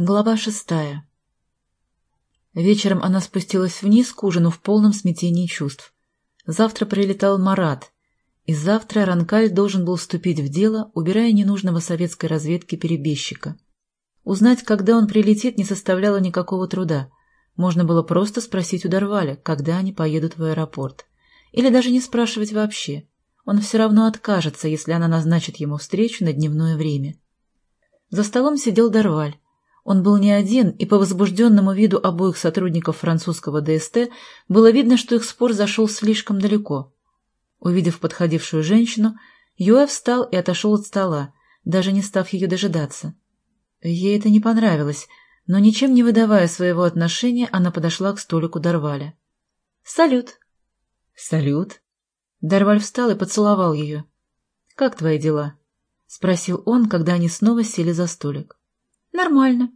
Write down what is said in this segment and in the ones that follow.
Глава шестая Вечером она спустилась вниз к ужину в полном смятении чувств. Завтра прилетал Марат, и завтра Ранкаль должен был вступить в дело, убирая ненужного советской разведки перебежчика. Узнать, когда он прилетит, не составляло никакого труда. Можно было просто спросить у Дарваля, когда они поедут в аэропорт. Или даже не спрашивать вообще. Он все равно откажется, если она назначит ему встречу на дневное время. За столом сидел Дарваль. Он был не один, и по возбужденному виду обоих сотрудников французского ДСТ было видно, что их спор зашел слишком далеко. Увидев подходившую женщину, Юэ встал и отошел от стола, даже не став ее дожидаться. Ей это не понравилось, но ничем не выдавая своего отношения, она подошла к столику Дарваля. «Салют!» «Салют!» Дарваль встал и поцеловал ее. «Как твои дела?» — спросил он, когда они снова сели за столик. «Нормально»,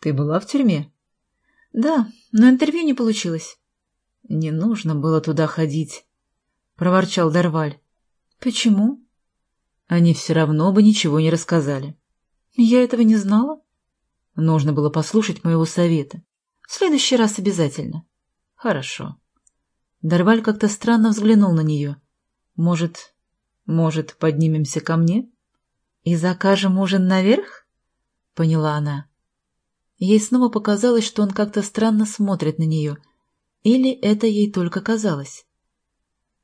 ты была в тюрьме? Да, но интервью не получилось. Не нужно было туда ходить, проворчал Дарваль. Почему? Они все равно бы ничего не рассказали. Я этого не знала. Нужно было послушать моего совета. В следующий раз обязательно. Хорошо. Дарваль как-то странно взглянул на нее. Может, может, поднимемся ко мне? И закажем ужин наверх? Поняла она. Ей снова показалось, что он как-то странно смотрит на нее. Или это ей только казалось.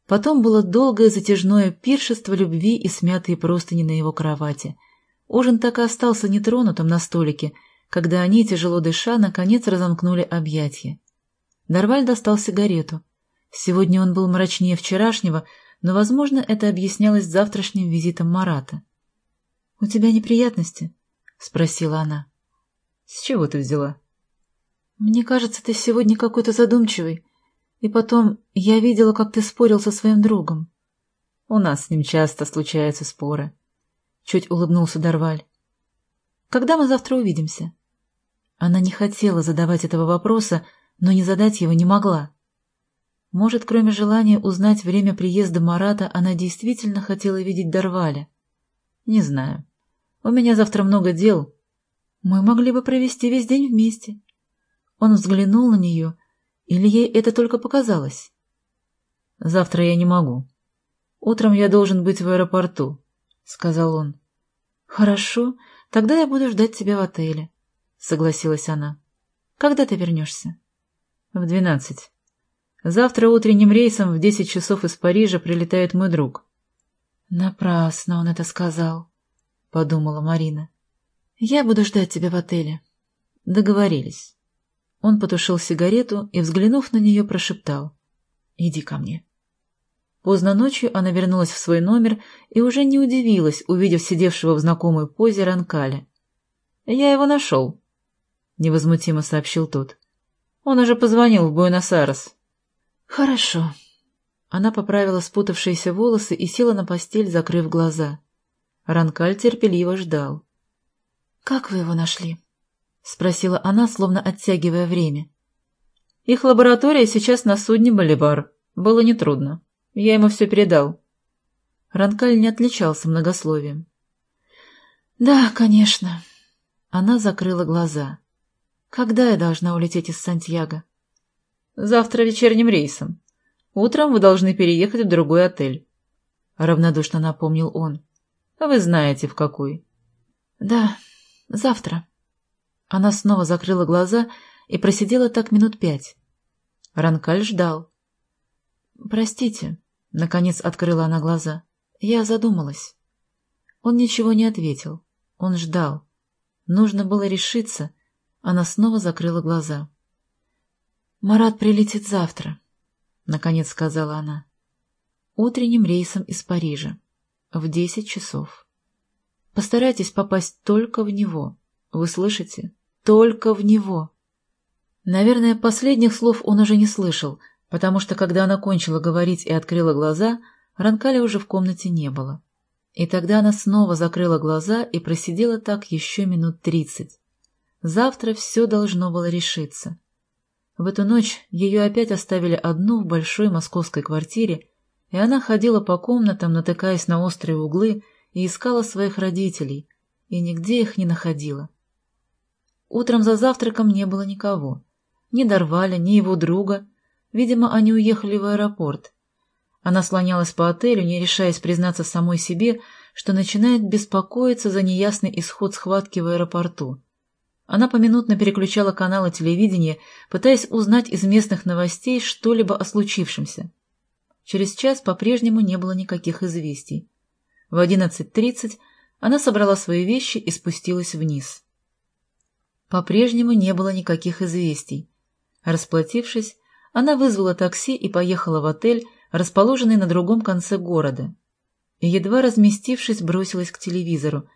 Потом было долгое затяжное пиршество любви и смятые простыни на его кровати. Ужин так и остался нетронутым на столике, когда они, тяжело дыша, наконец разомкнули объятия. Дарваль достал сигарету. Сегодня он был мрачнее вчерашнего, но, возможно, это объяснялось завтрашним визитом Марата. — У тебя неприятности? — спросила она. С чего ты взяла? Мне кажется, ты сегодня какой-то задумчивый. И потом, я видела, как ты спорил со своим другом. У нас с ним часто случаются споры. Чуть улыбнулся Дарваль. Когда мы завтра увидимся? Она не хотела задавать этого вопроса, но не задать его не могла. Может, кроме желания узнать время приезда Марата, она действительно хотела видеть Дарваля? Не знаю. У меня завтра много дел, мы могли бы провести весь день вместе. Он взглянул на нее, или ей это только показалось? Завтра я не могу. Утром я должен быть в аэропорту, — сказал он. Хорошо, тогда я буду ждать тебя в отеле, — согласилась она. Когда ты вернешься? В двенадцать. Завтра утренним рейсом в десять часов из Парижа прилетает мой друг. Напрасно он это сказал, — подумала Марина. «Я буду ждать тебя в отеле». Договорились. Он потушил сигарету и, взглянув на нее, прошептал. «Иди ко мне». Поздно ночью она вернулась в свой номер и уже не удивилась, увидев сидевшего в знакомой позе Ранкаля. «Я его нашел», — невозмутимо сообщил тот. «Он уже позвонил в Буэнос-Айрес». «Хорошо». Она поправила спутавшиеся волосы и села на постель, закрыв глаза. Ранкаль терпеливо ждал. «Как вы его нашли?» — спросила она, словно оттягивая время. «Их лаборатория сейчас на судне «Боливар». Было нетрудно. Я ему все передал». Ранкаль не отличался многословием. «Да, конечно». Она закрыла глаза. «Когда я должна улететь из Сантьяго?» «Завтра вечерним рейсом. Утром вы должны переехать в другой отель», — равнодушно напомнил он. «Вы знаете, в какой». «Да, Завтра. Она снова закрыла глаза и просидела так минут пять. Ранкаль ждал. «Простите», — наконец открыла она глаза. «Я задумалась». Он ничего не ответил. Он ждал. Нужно было решиться. Она снова закрыла глаза. «Марат прилетит завтра», — наконец сказала она. «Утренним рейсом из Парижа. В десять часов». Постарайтесь попасть только в него. Вы слышите? Только в него. Наверное, последних слов он уже не слышал, потому что, когда она кончила говорить и открыла глаза, Ранкали уже в комнате не было. И тогда она снова закрыла глаза и просидела так еще минут тридцать. Завтра все должно было решиться. В эту ночь ее опять оставили одну в большой московской квартире, и она ходила по комнатам, натыкаясь на острые углы и искала своих родителей, и нигде их не находила. Утром за завтраком не было никого. Ни Дарваля, ни его друга. Видимо, они уехали в аэропорт. Она слонялась по отелю, не решаясь признаться самой себе, что начинает беспокоиться за неясный исход схватки в аэропорту. Она поминутно переключала каналы телевидения, пытаясь узнать из местных новостей что-либо о случившемся. Через час по-прежнему не было никаких известий. В 11.30 она собрала свои вещи и спустилась вниз. По-прежнему не было никаких известий. Расплатившись, она вызвала такси и поехала в отель, расположенный на другом конце города. И, едва разместившись, бросилась к телевизору.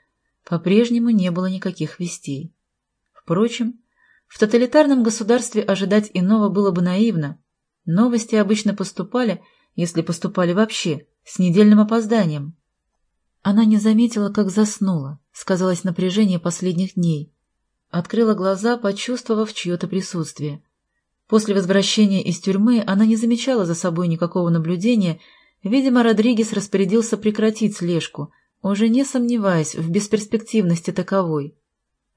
По-прежнему не было никаких вестей. Впрочем, в тоталитарном государстве ожидать иного было бы наивно. Новости обычно поступали, если поступали вообще, с недельным опозданием. Она не заметила, как заснула, сказалось напряжение последних дней. Открыла глаза, почувствовав чье-то присутствие. После возвращения из тюрьмы она не замечала за собой никакого наблюдения, видимо, Родригес распорядился прекратить слежку, уже не сомневаясь в бесперспективности таковой.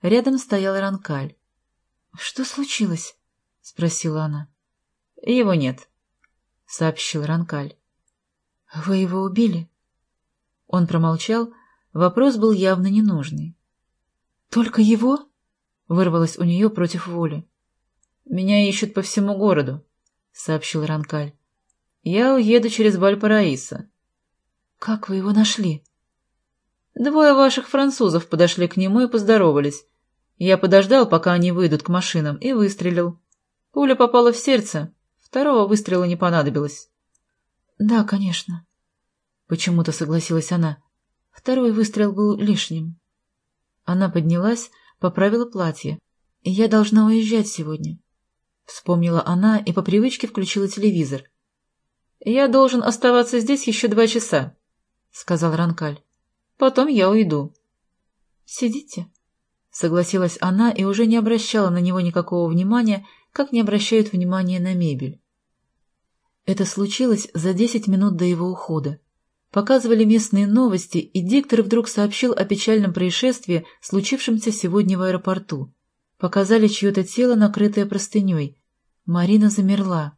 Рядом стоял Ранкаль. — Что случилось? — спросила она. — Его нет, — сообщил Ранкаль. — Вы его убили? Он промолчал, вопрос был явно ненужный. — Только его? — вырвалось у нее против воли. — Меня ищут по всему городу, — сообщил Ранкаль. — Я уеду через Вальпараисо. — Как вы его нашли? — Двое ваших французов подошли к нему и поздоровались. Я подождал, пока они выйдут к машинам, и выстрелил. Пуля попала в сердце, второго выстрела не понадобилось. — Да, конечно. Почему-то согласилась она. Второй выстрел был лишним. Она поднялась, поправила платье. «Я должна уезжать сегодня», — вспомнила она и по привычке включила телевизор. «Я должен оставаться здесь еще два часа», — сказал Ранкаль. «Потом я уйду». «Сидите», — согласилась она и уже не обращала на него никакого внимания, как не обращают внимания на мебель. Это случилось за десять минут до его ухода. Показывали местные новости, и диктор вдруг сообщил о печальном происшествии, случившемся сегодня в аэропорту. Показали чье-то тело, накрытое простыней. Марина замерла.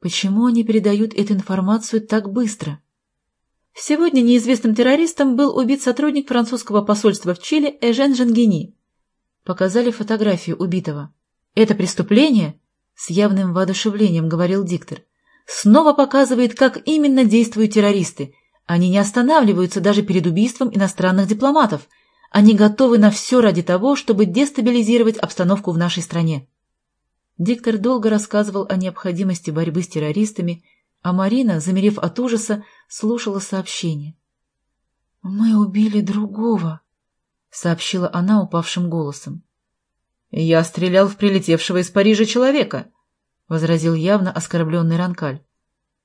Почему они передают эту информацию так быстро? Сегодня неизвестным террористом был убит сотрудник французского посольства в Чили Эжен Жангини. Показали фотографию убитого. «Это преступление?» — с явным воодушевлением говорил диктор. «Снова показывает, как именно действуют террористы — они не останавливаются даже перед убийством иностранных дипломатов. Они готовы на все ради того, чтобы дестабилизировать обстановку в нашей стране. Диктор долго рассказывал о необходимости борьбы с террористами, а Марина, замерев от ужаса, слушала сообщение. «Мы убили другого», — сообщила она упавшим голосом. «Я стрелял в прилетевшего из Парижа человека», — возразил явно оскорбленный Ранкаль.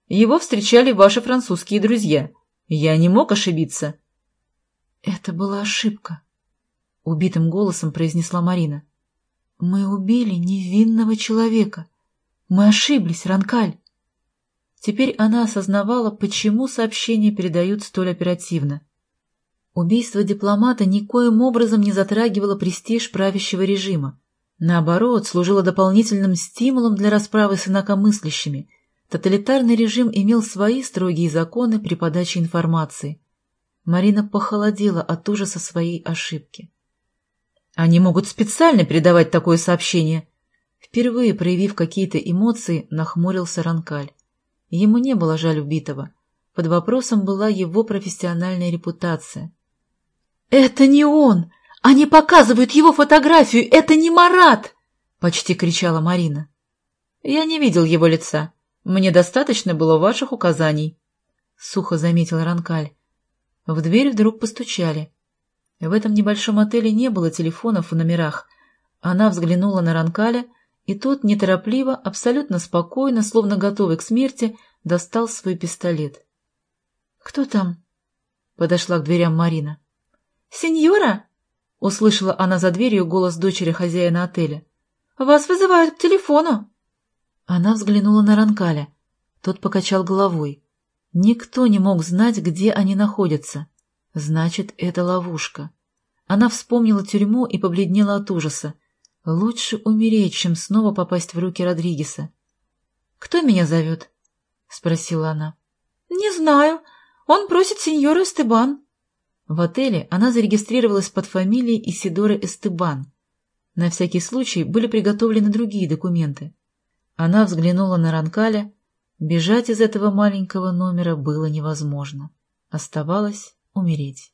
«Его встречали ваши французские друзья. Я не мог ошибиться. — Это была ошибка, — убитым голосом произнесла Марина. — Мы убили невинного человека. Мы ошиблись, Ранкаль. Теперь она осознавала, почему сообщения передают столь оперативно. Убийство дипломата никоим образом не затрагивало престиж правящего режима. Наоборот, служило дополнительным стимулом для расправы с инакомыслящими — Тоталитарный режим имел свои строгие законы при подаче информации. Марина похолодела от ужаса своей ошибки. «Они могут специально передавать такое сообщение!» Впервые проявив какие-то эмоции, нахмурился Ранкаль. Ему не было жаль убитого. Под вопросом была его профессиональная репутация. «Это не он! Они показывают его фотографию! Это не Марат!» — почти кричала Марина. «Я не видел его лица», мне достаточно было ваших указаний, — сухо заметил Ранкаль. В дверь вдруг постучали. В этом небольшом отеле не было телефонов в номерах. Она взглянула на Ранкаля, и тот неторопливо, абсолютно спокойно, словно готовый к смерти, достал свой пистолет. — Кто там? — подошла к дверям Марина. — Сеньора! — услышала она за дверью голос дочери хозяина отеля. — Вас вызывают к телефону. Она взглянула на Ранкаля. Тот покачал головой. Никто не мог знать, где они находятся. Значит, это ловушка. Она вспомнила тюрьму и побледнела от ужаса. Лучше умереть, чем снова попасть в руки Родригеса. «Кто меня зовет?» — спросила она. «Не знаю. Он просит сеньора Эстебан». В отеле она зарегистрировалась под фамилией Исидора Эстебан. На всякий случай были приготовлены другие документы. Она взглянула на Ранкаля. Бежать из этого маленького номера было невозможно. Оставалось умереть.